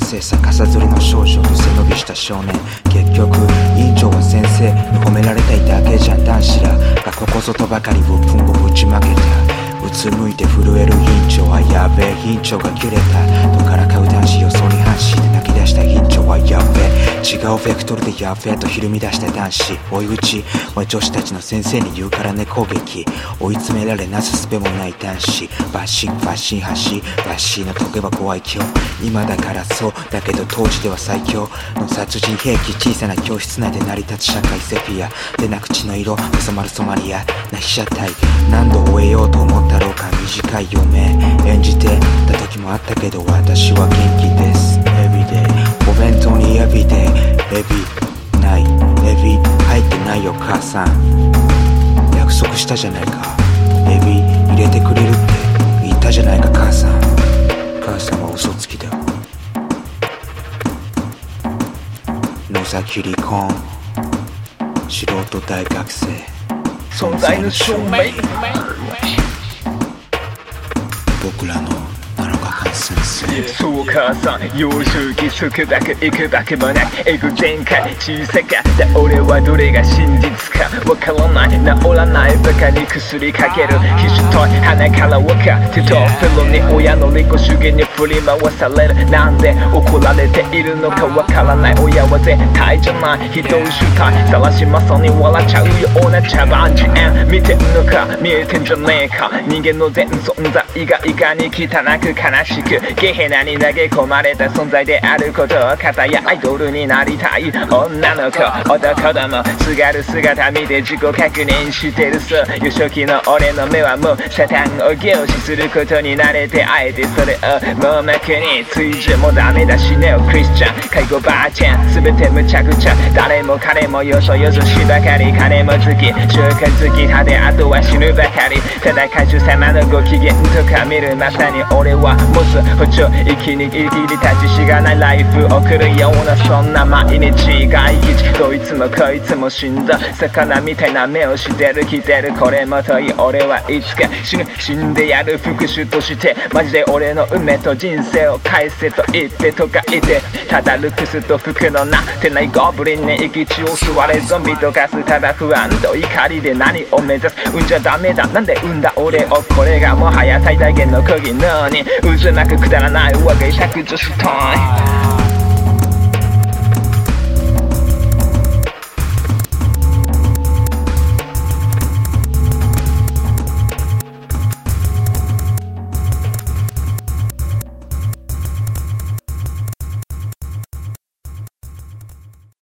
生逆さずりの少女と背伸びした少年。結局院長は先生に褒められたいだけじゃん男子らがここぞとばかり鬱憤をぶちまけた。うつむいて震える院長はやべえ院長が切れた。とからかう男子予想に反し違うベクトルでやべえとひるみ出した男子。追い打ちお女子たちの先生に言うからね攻撃。追い詰められなすすべもない男子。バッシンバッシン橋バッシーの解けば怖い今日今だからそうだけど当時では最強の殺人兵器小さな教室内で成り立つ社会セピアでな口の色染まるソマリアな被写体何度終えようと思ったろうか短い余命演じてた時もあったけど私は元気です。Everyday お弁当にエビでエビない。エビ入ってないよ母さん。約束したじゃないか。エビ入れてくれるって言ったじゃないか母さん。母さんは嘘つきだ。野崎離婚。素人大学生。存在の証明。僕らのそう母さん幼少期束縛いくばくもないエゴ全開小さかった俺はどれが死ぬわからない。治らない。バカに薬かける。必死と鼻から分か。ってとフェロに親の利己主義に振り回される。なんで怒られているのかわからない。親は絶対じゃない。人を主体晒しまさに笑っちゃうよ。うな茶番事縁見てんのか。見えてんじゃねえか。人間の全存在がいかに汚く悲しくゲヘナに投げ込まれた存在であることを片やアイドルになりたい。女の子。男どもすがる姿見て自己確認してるそう幼少期の俺の目はもうサタンを凝視することに慣れてあえてそれを網膜に追従もダメだしネオクリスチャン介護ばあちゃん全てむちゃくちゃ誰も彼もよそよそしばかり。金も好き。中華好き派であとは死ぬばかり。ただ歌手様のご機嫌とか見るまさに俺は持つ補助生きに生きり立ちしがない。ライフ送るようなそんな毎日が生きどいつもこいつも死んだ。魚みたいな目をしてる来てるこれもとい俺はいつか死ぬ死んでやる復讐としてマジで俺の運命と人生を返せと言ってとか言ってただルクスと服のなってないゴブリンに生き血を吸われゾンビとかすただ不安と怒りで何を目指すうんじゃダメだなんで産んだ俺をこれがもはや最大限の釘のに渦巻くくだらない。わが尺女子タイ